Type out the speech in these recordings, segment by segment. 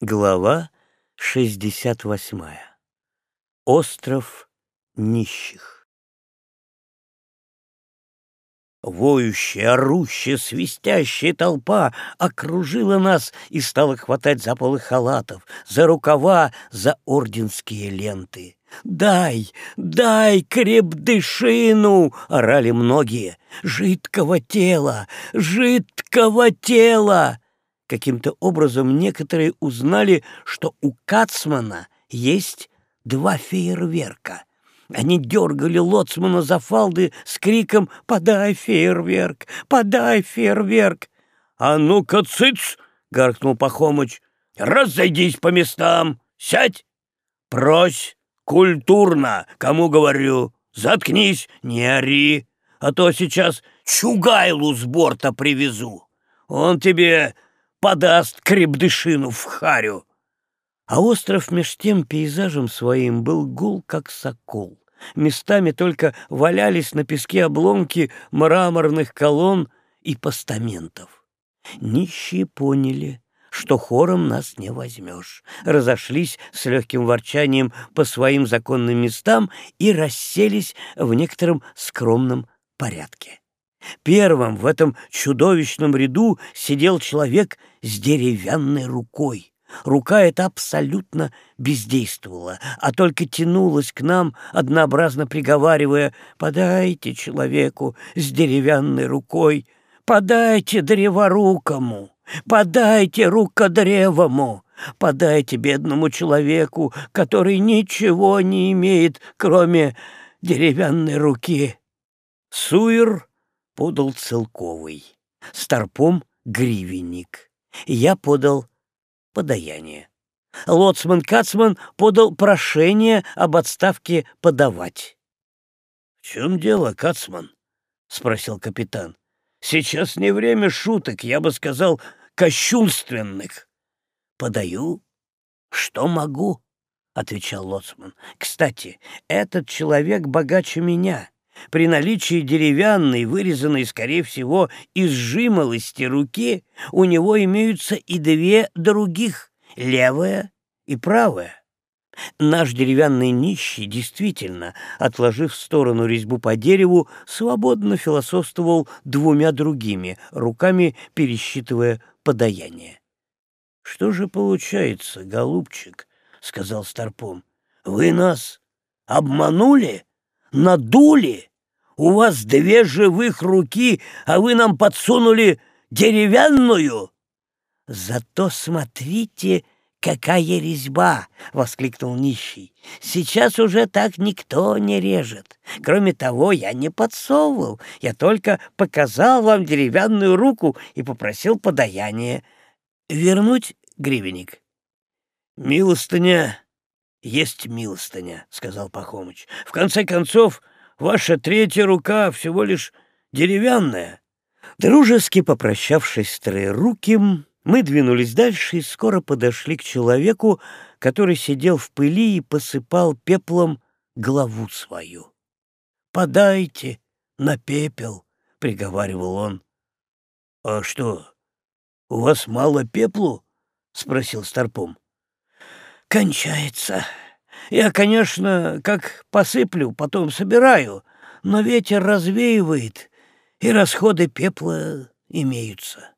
Глава 68. Остров нищих. Воющая, орущая, свистящая толпа окружила нас и стала хватать за полы халатов, за рукава, за орденские ленты. «Дай, дай крепдышину!» — орали многие. «Жидкого тела! Жидкого тела!» Каким-то образом некоторые узнали, что у Кацмана есть два фейерверка. Они дергали лоцмана за фалды с криком «Подай фейерверк! Подай фейерверк!» «А ну-ка, цыц!» — гаркнул Пахомыч. «Разойдись по местам! Сядь! Прось! Культурно! Кому говорю! Заткнись, не ори! А то сейчас Чугайлу с борта привезу! Он тебе подаст крепдышину в харю. А остров меж тем пейзажем своим был гул, как сокол. Местами только валялись на песке обломки мраморных колонн и постаментов. Нищие поняли, что хором нас не возьмешь, разошлись с легким ворчанием по своим законным местам и расселись в некотором скромном порядке. Первым в этом чудовищном ряду сидел человек с деревянной рукой. Рука эта абсолютно бездействовала, а только тянулась к нам, однообразно приговаривая «Подайте человеку с деревянной рукой, подайте древорукому, подайте рукодревому, подайте бедному человеку, который ничего не имеет, кроме деревянной руки». Суир подал целковый, старпом — гривенник. Я подал подаяние. Лоцман Кацман подал прошение об отставке подавать. — В чем дело, Кацман? — спросил капитан. — Сейчас не время шуток, я бы сказал, кощунственных. — Подаю, что могу, — отвечал Лоцман. — Кстати, этот человек богаче меня. При наличии деревянной, вырезанной, скорее всего, из жимолости руки, у него имеются и две других, левая и правая. Наш деревянный нищий действительно, отложив в сторону резьбу по дереву, свободно философствовал двумя другими, руками пересчитывая подаяние. — Что же получается, голубчик? — сказал Старпом. — Вы нас обманули? Надули? У вас две живых руки, а вы нам подсунули деревянную. Зато смотрите, какая резьба! — воскликнул нищий. Сейчас уже так никто не режет. Кроме того, я не подсовывал, я только показал вам деревянную руку и попросил подаяние. Вернуть гривенник? Милостыня есть милостыня, — сказал Пахомыч. В конце концов, Ваша третья рука всего лишь деревянная. Дружески попрощавшись с троеруким, мы двинулись дальше и скоро подошли к человеку, который сидел в пыли и посыпал пеплом главу свою. «Подайте на пепел», — приговаривал он. «А что, у вас мало пеплу?» — спросил Старпом. «Кончается», я, конечно, как посыплю, потом собираю, но ветер развеивает, и расходы пепла имеются.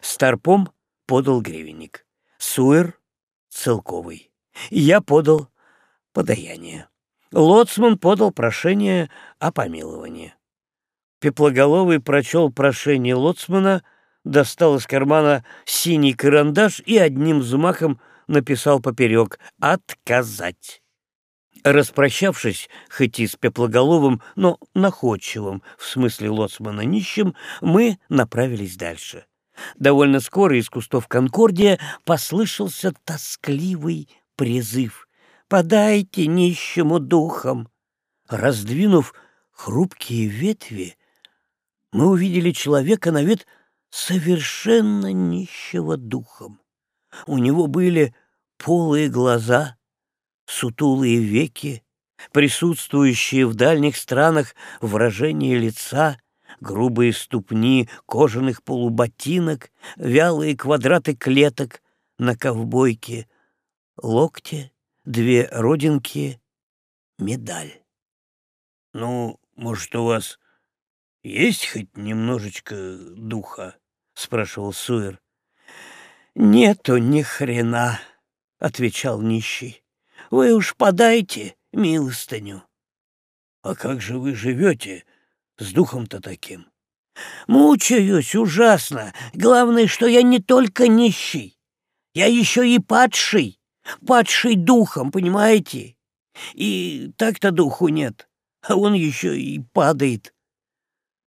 Старпом подал гривенник, Суэр — целковый. Я подал подаяние. Лоцман подал прошение о помиловании. Пеплоголовый прочел прошение Лоцмана, достал из кармана синий карандаш и одним взмахом написал поперек «Отказать». Распрощавшись, хоть и с Пеплоголовым, но находчивым, в смысле лоцмана нищим, мы направились дальше. Довольно скоро из кустов Конкордия послышался тоскливый призыв «Подайте нищему духом!» Раздвинув хрупкие ветви, мы увидели человека на вид совершенно нищего духом. У него были полые глаза, сутулые веки, присутствующие в дальних странах выражение лица, грубые ступни кожаных полуботинок, вялые квадраты клеток на ковбойке локте, две родинки, медаль. «Ну, может, у вас есть хоть немножечко духа?» — спрашивал Суэр. «Нету ни хрена», — отвечал нищий. «Вы уж подайте милостыню». «А как же вы живете с духом-то таким?» «Мучаюсь ужасно. Главное, что я не только нищий. Я еще и падший. Падший духом, понимаете? И так-то духу нет, а он еще и падает».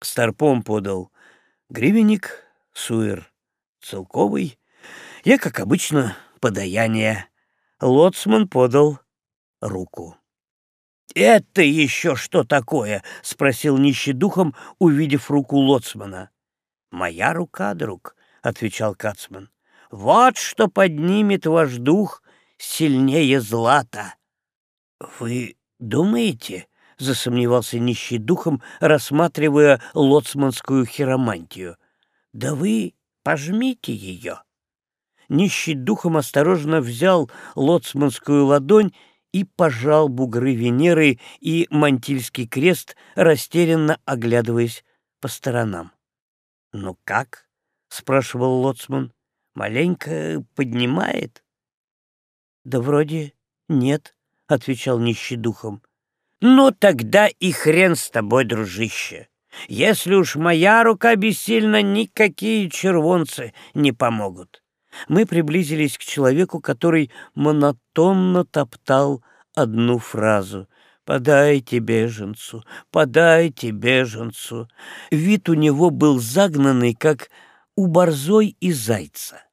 Старпом подал гривенник, суэр целковый. Я, как обычно, подаяние. Лоцман подал руку. «Это еще что такое?» — спросил нищий духом, увидев руку лоцмана. «Моя рука, друг», — отвечал Кацман. «Вот что поднимет ваш дух сильнее злата». «Вы думаете?» — засомневался нищий духом, рассматривая лоцманскую хиромантию. «Да вы пожмите ее». Нищий духом осторожно взял лоцманскую ладонь и пожал бугры Венеры и мантильский крест, растерянно оглядываясь по сторонам. «Ну как?» — спрашивал лоцман. «Маленько поднимает?» «Да вроде нет», — отвечал нищий духом. «Ну тогда и хрен с тобой, дружище. Если уж моя рука бессильна, никакие червонцы не помогут мы приблизились к человеку, который монотонно топтал одну фразу «Подайте беженцу, подайте беженцу». Вид у него был загнанный, как у борзой и зайца.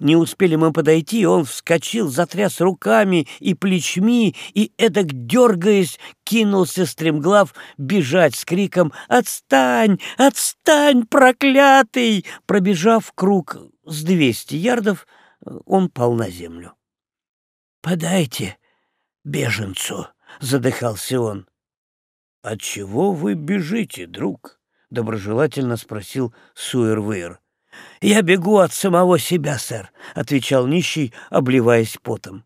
Не успели мы подойти, он вскочил, затряс руками и плечми, и, эдак дергаясь, кинулся стремглав бежать с криком «Отстань! Отстань, проклятый!» Пробежав круг с двести ярдов, он пал на землю. «Подайте беженцу!» — задыхался он. «От чего вы бежите, друг?» — доброжелательно спросил Суэрвейр. «Я бегу от самого себя, сэр», — отвечал нищий, обливаясь потом.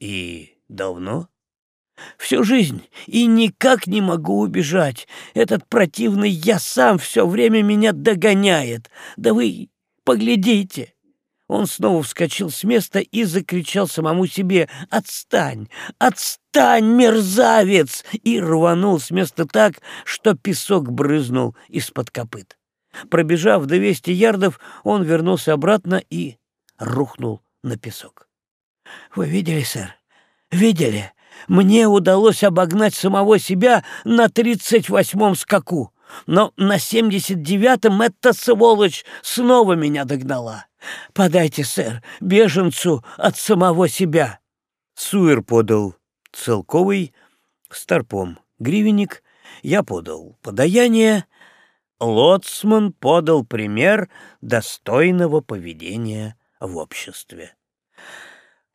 «И давно?» «Всю жизнь, и никак не могу убежать. Этот противный я сам все время меня догоняет. Да вы поглядите!» Он снова вскочил с места и закричал самому себе «Отстань! Отстань, мерзавец!» и рванул с места так, что песок брызнул из-под копыт. Пробежав 200 ярдов, он вернулся обратно и рухнул на песок. «Вы видели, сэр? Видели? Мне удалось обогнать самого себя на тридцать восьмом скаку, но на семьдесят девятом эта сволочь снова меня догнала. Подайте, сэр, беженцу от самого себя». Суэр подал целковый, старпом гривенник, я подал подаяние, Лоцман подал пример достойного поведения в обществе.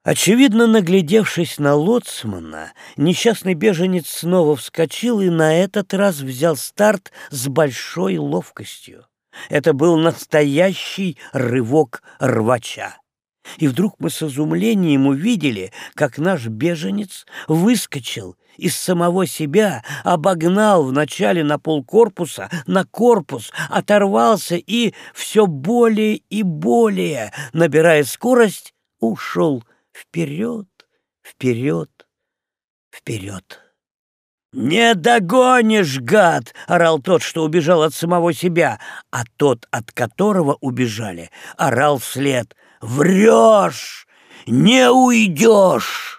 Очевидно, наглядевшись на Лоцмана, несчастный беженец снова вскочил и на этот раз взял старт с большой ловкостью. Это был настоящий рывок рвача. И вдруг мы с изумлением увидели, как наш беженец выскочил из самого себя, обогнал вначале на полкорпуса, на корпус, оторвался и все более и более, набирая скорость, ушел вперед, вперед, вперед. «Не догонишь, гад!» — орал тот, что убежал от самого себя, а тот, от которого убежали, орал вслед. «Врешь! Не уйдешь!»